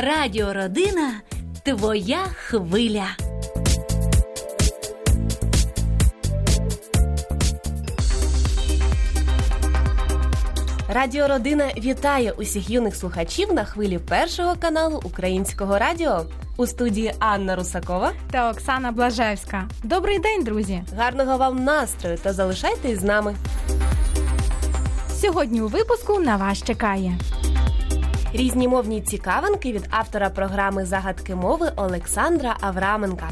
Радіо Родина твоя хвиля. Радіо Родина вітає усіх юних слухачів на хвилі першого каналу Українського радіо. У студії Анна Русакова та Оксана Блажевська. Добрий день, друзі! Гарного вам настрою та залишайтесь з нами. Сьогодні у випуску на вас чекає різні мовні цікавинки від автора програми Загадки мови Олександра Авраменка.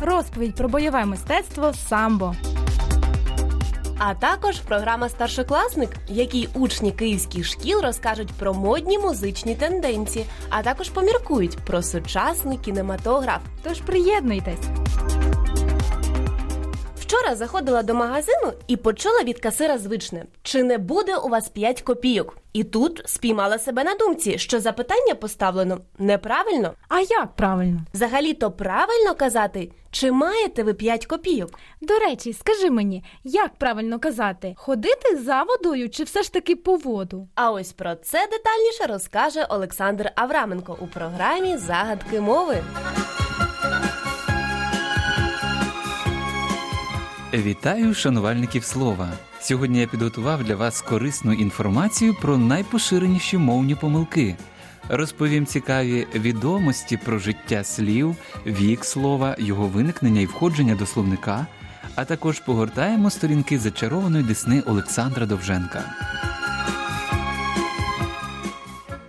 Розповідь про бойове мистецтво самбо. А також програма Старшокласник, в якій учні київських шкіл розкажуть про модні музичні тенденції, а також поміркують про сучасний кінематограф. Тож приєднуйтесь. Вчора заходила до магазину і почула від касира звичне: чи не буде у вас 5 копійок? І тут спіймала себе на думці, що запитання поставлено неправильно. А як правильно? Взагалі-то правильно казати, чи маєте ви 5 копійок? До речі, скажи мені, як правильно казати, ходити за водою чи все ж таки по воду? А ось про це детальніше розкаже Олександр Авраменко у програмі Загадки мови. Вітаю шанувальників слова. Сьогодні я підготував для вас корисну інформацію про найпоширеніші мовні помилки. Розповім цікаві відомості про життя слів, вік слова, його виникнення і входження до словника, а також погортаємо сторінки зачарованої десни Олександра Довженка.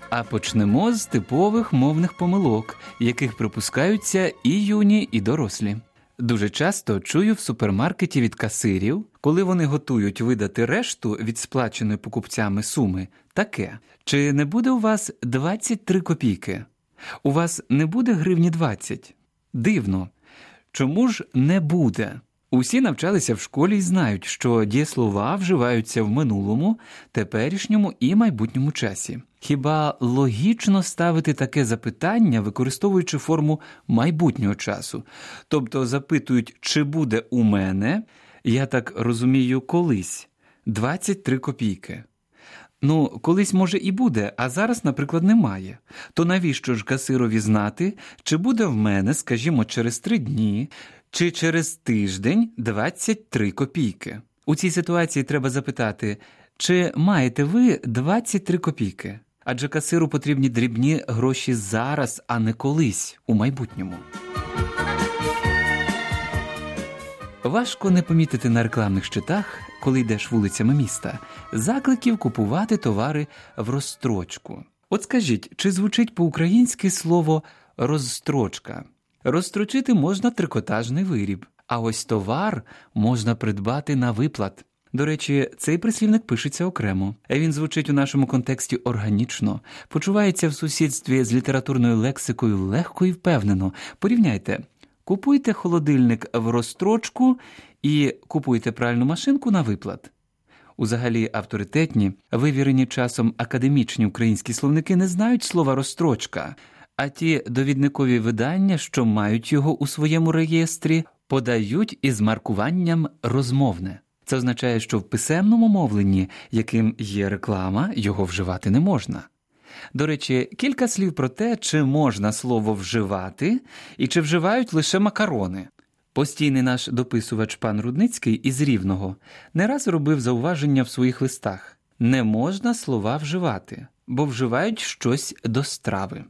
А почнемо з типових мовних помилок, яких припускаються і юні, і дорослі. Дуже часто чую в супермаркеті від касирів, коли вони готують видати решту від сплаченої покупцями суми, таке: чи не буде у вас 23 копійки? У вас не буде гривні 20? Дивно. Чому ж не буде? Усі навчалися в школі і знають, що дієслова вживаються в минулому, теперішньому і майбутньому часі. Хіба логічно ставити таке запитання, використовуючи форму майбутнього часу? Тобто запитують, чи буде у мене, я так розумію, колись 23 копійки. Ну, колись, може, і буде, а зараз, наприклад, немає. То навіщо ж касирові знати, чи буде в мене, скажімо, через три дні, чи через тиждень 23 копійки? У цій ситуації треба запитати, чи маєте ви 23 копійки? Адже касиру потрібні дрібні гроші зараз, а не колись у майбутньому. Важко не помітити на рекламних щитах, коли йдеш вулицями міста, закликів купувати товари в розстрочку. От скажіть, чи звучить по-українськи слово розстрочка? Розстрочити можна трикотажний виріб, а ось товар можна придбати на виплат. До речі, цей прислівник пишеться окремо. Він звучить у нашому контексті органічно, почувається в сусідстві з літературною лексикою легко і впевнено. Порівняйте, купуйте холодильник в розстрочку і купуйте пральну машинку на виплат. Узагалі авторитетні, вивірені часом академічні українські словники не знають слова розстрочка, а ті довідникові видання, що мають його у своєму реєстрі, подають із маркуванням розмовне. Це означає, що в писемному мовленні, яким є реклама, його вживати не можна. До речі, кілька слів про те, чи можна слово вживати і чи вживають лише макарони. Постійний наш дописувач пан Рудницький із Рівного не раз робив зауваження в своїх листах не можна слова вживати, бо вживають щось до страви.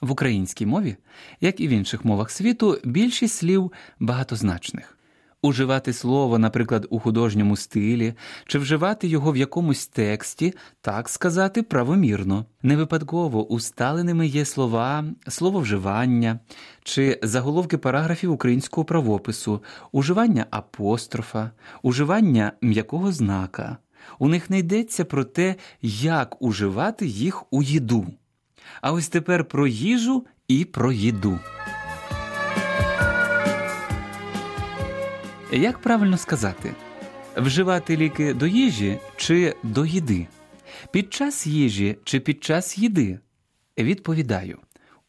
В українській мові, як і в інших мовах світу, більшість слів багатозначних. Уживати слово, наприклад, у художньому стилі, чи вживати його в якомусь тексті, так сказати, правомірно. Не випадково усталеними є слова, слововживання чи заголовки параграфів українського правопису, уживання апострофа, уживання м'якого знака. У них не йдеться про те, як уживати їх у їду. А ось тепер про їжу і про їду. Як правильно сказати, вживати ліки до їжі чи до їди? Під час їжі чи під час їди? Відповідаю.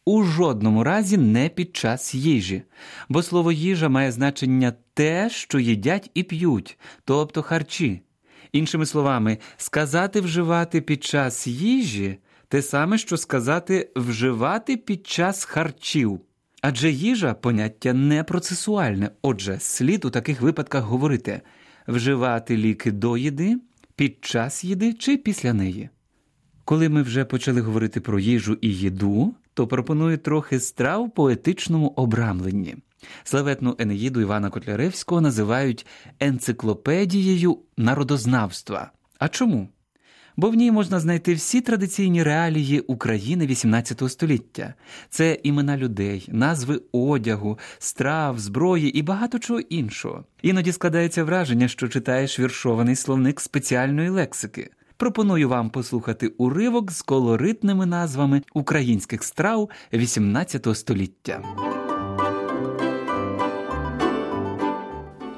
У жодному разі не під час їжі, бо слово їжа має значення те, що їдять і п'ють, тобто харчі. Іншими словами, сказати вживати під час їжі те саме, що сказати вживати під час харчів. Адже їжа поняття не процесуальне, отже, слід у таких випадках говорити вживати ліки до їди, під час їди чи після неї. Коли ми вже почали говорити про їжу і їду, то пропоную трохи страв в поетичному обрамленні. Славетну Енеїду Івана Котляревського називають енциклопедією народознавства. А чому? Бо в ній можна знайти всі традиційні реалії України XVIII століття. Це імена людей, назви одягу, страв, зброї і багато чого іншого. Іноді складається враження, що читаєш віршований словник спеціальної лексики. Пропоную вам послухати уривок з колоритними назвами українських страв XVIII століття.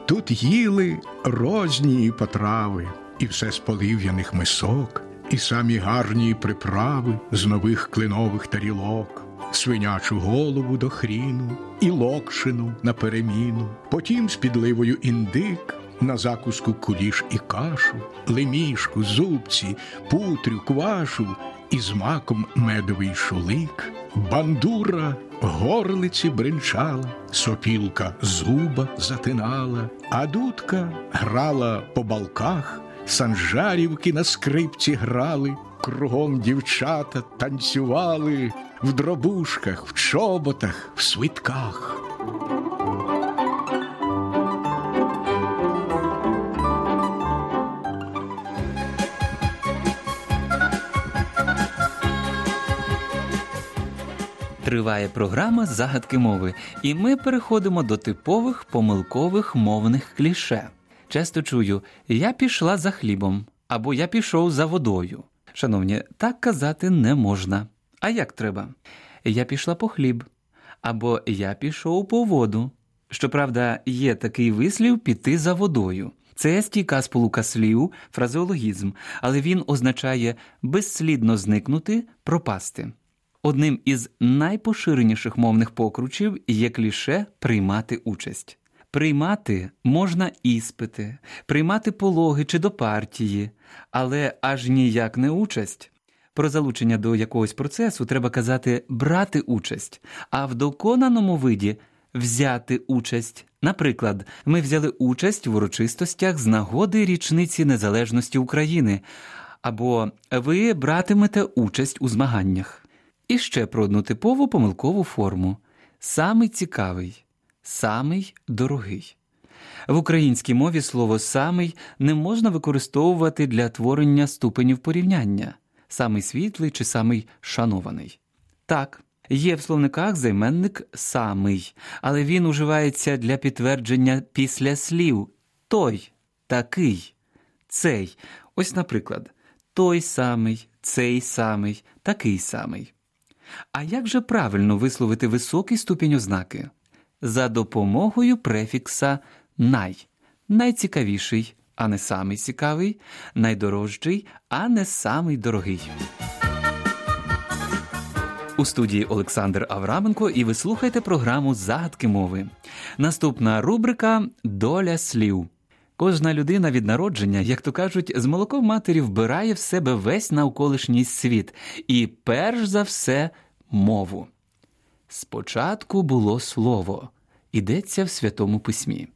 Тут їли розні потрави, і все з полив'яних мисок, і самі гарні приправи з нових клинових тарілок, свинячу голову до хріну, і локшину на переміну, потім з підливою індик, на закуску куліш і кашу, лемішку, зубці, путрю, квашу, і з маком медовий шулик, бандура горлиці бринчала, сопілка зуба затинала, а дудка грала по балках, санжарівки на скрипці грали, кругом дівчата танцювали в дробушках, в чоботах, в свитках. Триває програма Загадки мови, і ми переходимо до типових помилкових мовних кліше. Часто чую я пішла за хлібом або я пішов за водою. Шановні, так казати не можна. А як треба? Я пішла по хліб або я пішов по воду. Щоправда, є такий вислів піти за водою. Це стійка сполука слів, фразеологізм, але він означає безслідно зникнути, пропасти. Одним із найпоширеніших мовних покручів є кліше приймати участь. Приймати можна іспити, приймати пологи чи до партії, але аж ніяк не участь. Про залучення до якогось процесу треба казати брати участь, а в доконаному виді взяти участь. Наприклад, ми взяли участь в урочистостях з нагоди річниці незалежності України, або ви братимете участь у змаганнях. І ще про одну типову помилкову форму самий цікавий, самий дорогий. В українській мові слово самий не можна використовувати для творення ступенів порівняння самий світлий чи самий шанований. Так, є в словниках займенник самий, але він уживається для підтвердження після слів той, такий, цей. Ось, наприклад, той самий, цей самий, такий самий. А як же правильно висловити високий ступінь ознаки? За допомогою префікса най найцікавіший, а не самий цікавий, найдорожчий, а не самий дорогий. У студії Олександр Авраменко, і ви слухаєте програму Загадки мови. Наступна рубрика Доля слів. Кожна людина від народження, як то кажуть, з молоком матері вбирає в себе весь навколишній світ і, перш за все, мову. Спочатку було слово, ідеться в Святому Письмі.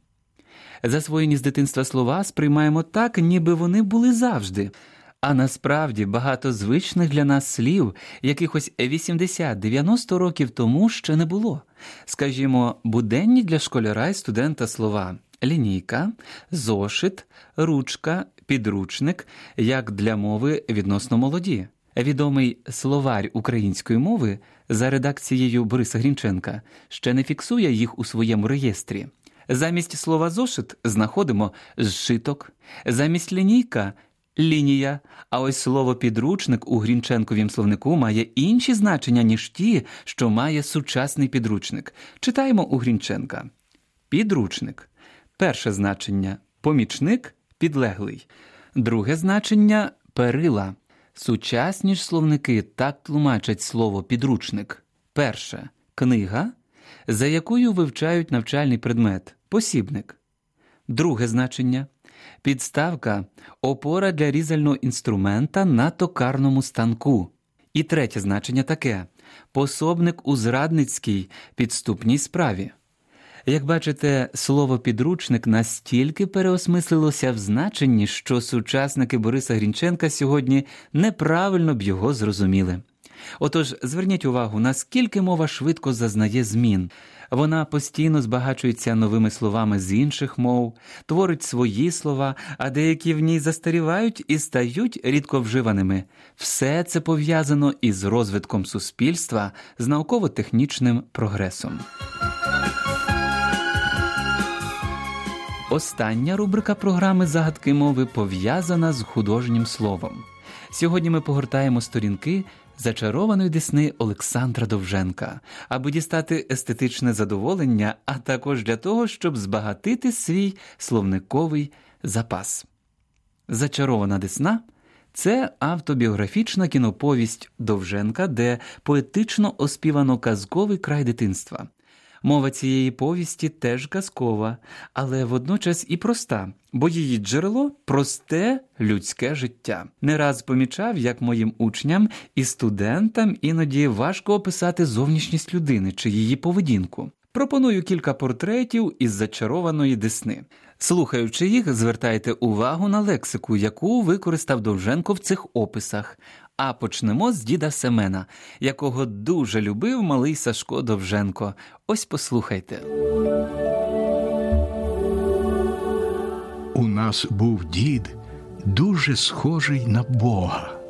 Засвоєні з дитинства слова сприймаємо так, ніби вони були завжди. А насправді багато звичних для нас слів, якихось 80-90 років тому ще не було. Скажімо, буденні для школяра і студента слова лінійка, зошит, ручка, підручник, як для мови відносно молоді. Відомий словарь української мови за редакцією Бориса Грінченка ще не фіксує їх у своєму реєстрі. Замість слова зошит знаходимо зшиток, замість лінійка лінія. А ось слово підручник у Грінченковім словнику має інші значення, ніж ті, що має сучасний підручник. Читаємо у Грінченка. Підручник. Перше значення помічник підлеглий. Друге значення перила. Сучасні ж словники так тлумачать слово підручник. Перше книга, за якою вивчають навчальний предмет посібник. Друге значення підставка опора для різального інструмента на токарному станку. І третє значення таке пособник у зрадницькій підступній справі. Як бачите, слово підручник настільки переосмислилося в значенні, що сучасники Бориса Грінченка сьогодні неправильно б його зрозуміли. Отож, зверніть увагу, наскільки мова швидко зазнає змін. Вона постійно збагачується новими словами з інших мов, творить свої слова, а деякі в ній застарівають і стають рідковживаними. Все це пов'язано із розвитком суспільства, з науково-технічним прогресом. Остання рубрика програми Загадки мови пов'язана з художнім словом. Сьогодні ми погортаємо сторінки зачарованої десни Олександра Довженка, аби дістати естетичне задоволення, а також для того, щоб збагатити свій словниковий запас. Зачарована десна це автобіографічна кіноповість Довженка, де поетично оспівано казковий край дитинства. Мова цієї повісті теж казкова, але водночас і проста, бо її джерело просте людське життя. Не раз помічав, як моїм учням і студентам іноді важко описати зовнішність людини чи її поведінку. Пропоную кілька портретів із зачарованої десни. Слухаючи їх, звертайте увагу на лексику, яку використав Довженко в цих описах. А почнемо з діда Семена, якого дуже любив малий Сашко Довженко. Ось послухайте. У нас був дід дуже схожий на Бога.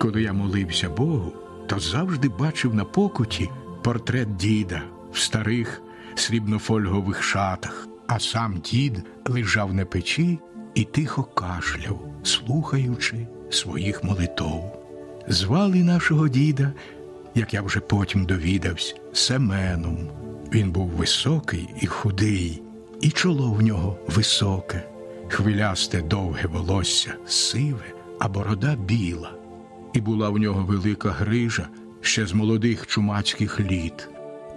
Коли я молився Богу, то завжди бачив на покуті портрет діда в старих срібнофольгових шатах, а сам дід лежав на печі і тихо кашляв, слухаючи своїх молитов. Звали нашого діда, як я вже потім довідався, Семеном. Він був високий і худий, і чоло в нього високе, хвилясте довге волосся, сиве, а борода біла. І була в нього велика грижа ще з молодих чумацьких літ.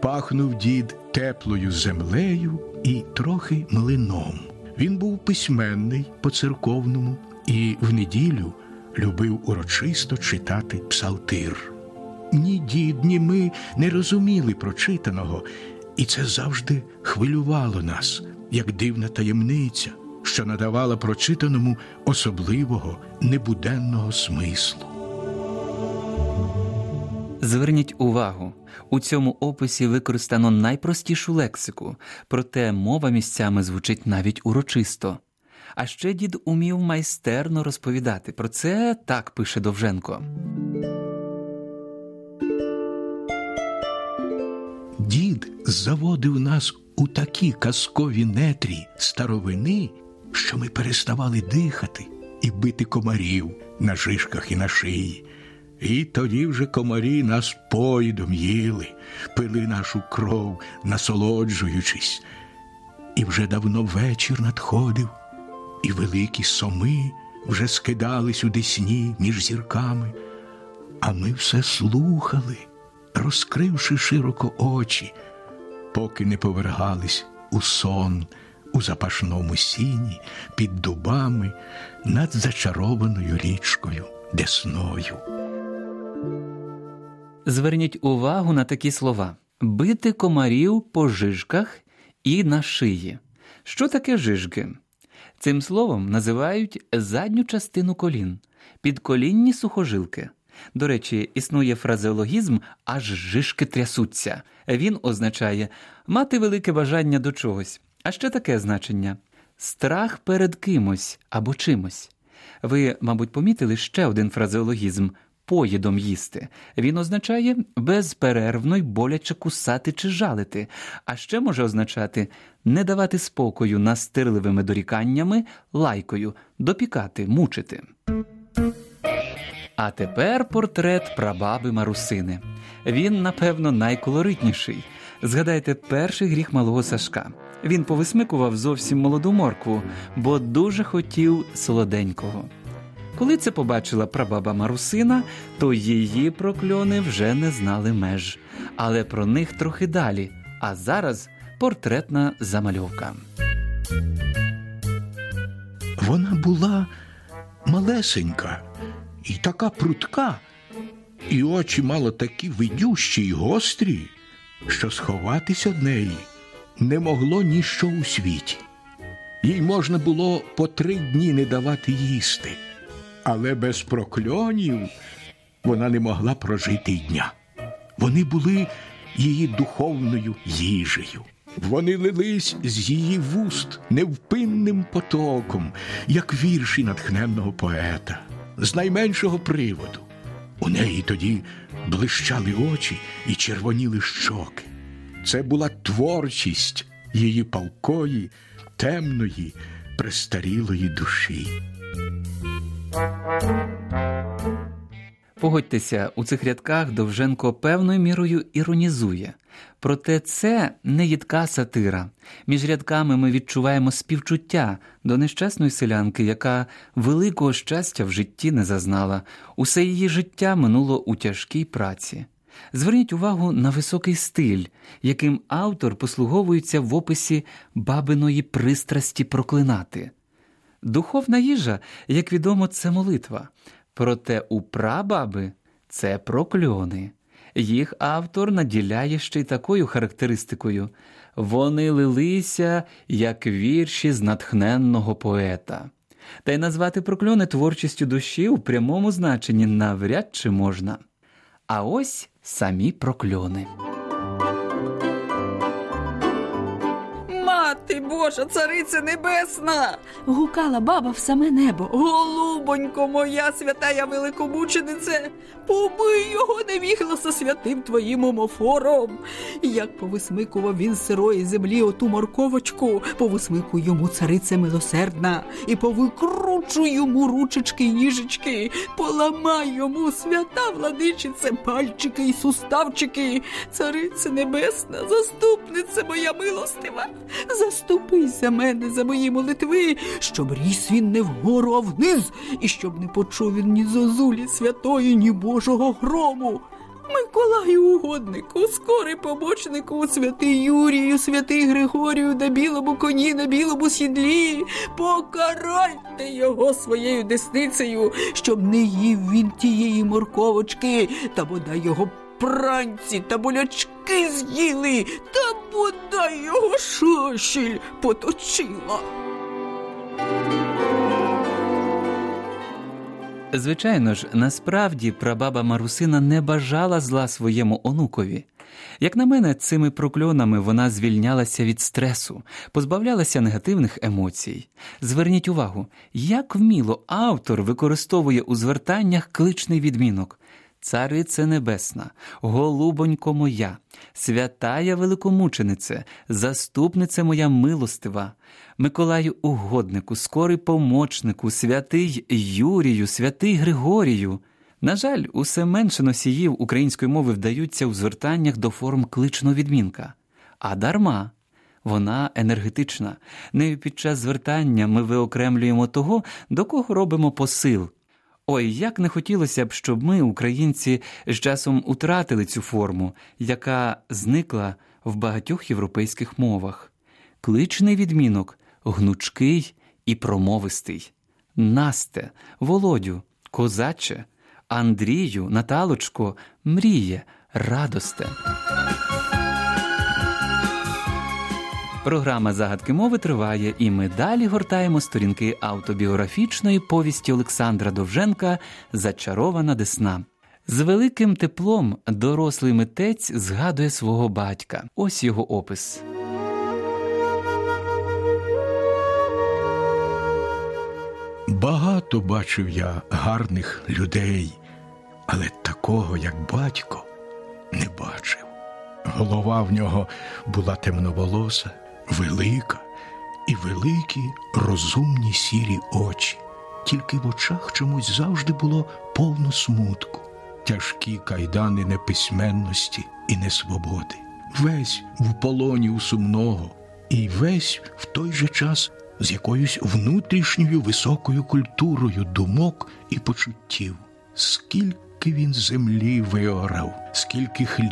Пахнув дід теплою землею і трохи млином. Він був письменний по церковному і в неділю любив урочисто читати псалтир. Ні дід, ні ми не розуміли прочитаного, і це завжди хвилювало нас, як дивна таємниця, що надавала прочитаному особливого небуденного смислу. Зверніть увагу, у цьому описі використано найпростішу лексику, проте мова місцями звучить навіть урочисто. А ще дід умів майстерно розповідати. Про це так пише Довженко. Дід заводив нас у такі казкові нетрі старовини, що ми переставали дихати і бити комарів на жишках і на шиї. І тоді вже комарі нас поїдом їли, пили нашу кров, насолоджуючись. І вже давно вечір надходив, і великі соми вже скидались у десні між зірками, а ми все слухали, розкривши широко очі, поки не повергались у сон у запашному сіні під дубами над зачарованою річкою Десною. Зверніть увагу на такі слова: бити комарів по жижках і на шиї. Що таке жижки? Цим словом називають задню частину колін, підколінні сухожилки. До речі, існує фразеологізм аж жишки трясуться. Він означає мати велике бажання до чогось, а ще таке значення страх перед кимось або чимось. Ви, мабуть, помітили ще один фразеологізм поїдом їсти. Він означає безперервно й боляче кусати чи жалити, а ще може означати не давати спокою настирливими доріканнями, лайкою, допікати, мучити. А тепер портрет прабаби Марусини. Він, напевно, найколоритніший. Згадайте перший гріх малого Сашка. Він повисмикував зовсім молоду моркву, бо дуже хотів солоденького. Коли це побачила прабаба Марусина, то її прокльони вже не знали меж, але про них трохи далі. А зараз портретна замальовка. Вона була малесенька і така прутка, і очі мало такі видющі й гострі, що сховатись од неї не могло ніщо у світі. Їй можна було по три дні не давати їсти, але без прокльонів вона не могла прожити й дня. Вони були її духовною їжею. Вони лились з її вуст невпинним потоком, як вірші натхненного поета, з найменшого приводу. У неї тоді блищали очі і червоніли щоки. Це була творчість її палкої, темної, престарілої душі. Погодьтеся, у цих рядках Довженко певною мірою іронізує. Проте це не їдка сатира. Між рядками ми відчуваємо співчуття до нещасної селянки, яка великого щастя в житті не зазнала. Усе її життя минуло у тяжкій праці. Зверніть увагу на високий стиль, яким автор послуговується в описі бабиної пристрасті проклинати. Духовна їжа, як відомо, це молитва. Проте у прабаби це прокльони. Їх автор наділяє ще й такою характеристикою вони лилися, як вірші з натхненного поета. Та й назвати прокльони творчістю душі у прямому значенні навряд чи можна. А ось самі прокльони. Божа, цариця небесна, Гукала баба в саме небо. голубонько моя святая великомученице, побий його невігласа святим твоїм омофором. Як повисмикував він з сирої землі оту морковочку, повисмикуй йому царице милосердна, і повикручуй йому ручечки й ніжечки, поламай йому свята владичице, пальчики й суставчики, царице небесна, заступниця моя милостива, заступись за мене, за мої молитви, щоб ріс він не вгору, а вниз, і щоб не почув він ні зозулі святої, ні Божого грому. Миколаю угоднику, скорий помочнику, святий Юрію, святий Григорію на білому коні, на білому сідлі, покарайте його своєю десницею, щоб не їв він тієї морковочки, та бодай його пранці та болячки з'їли, та бодай його шошіль поточила. Звичайно ж, насправді прабаба Марусина не бажала зла своєму онукові. Як на мене, цими прокльонами вона звільнялася від стресу, позбавлялася негативних емоцій. Зверніть увагу, як вміло автор використовує у звертаннях кличний відмінок. Царице Небесна, голубонько моя, святая великомученице, заступнице моя милостива, Миколаю угоднику, скорий помочнику, святий Юрію, святий Григорію. На жаль, усе менше носіїв української мови вдаються у звертаннях до форм кличного відмінка. А дарма. Вона енергетична. Нею під час звертання ми виокремлюємо того, до кого робимо посил. Ой, як не хотілося б, щоб ми, українці, з часом утратили цю форму, яка зникла в багатьох європейських мовах. Кличний відмінок гнучкий і промовистий. Насте, Володю, козаче, Андрію, Наталочко, мріє, радосте. Програма Загадки мови триває, і ми далі гортаємо сторінки автобіографічної повісті Олександра Довженка Зачарована Десна. З великим теплом дорослий митець згадує свого батька. Ось його опис. Багато бачив я гарних людей, але такого, як батько, не бачив. Голова в нього була темноволоса, велика і великі розумні сірі очі. Тільки в очах чомусь завжди було повно смутку, тяжкі кайдани неписьменності і несвободи. Весь в полоні у сумного, і весь в той же час з якоюсь внутрішньою високою культурою думок і почуттів. Скільки він землі виорав, скільки хліб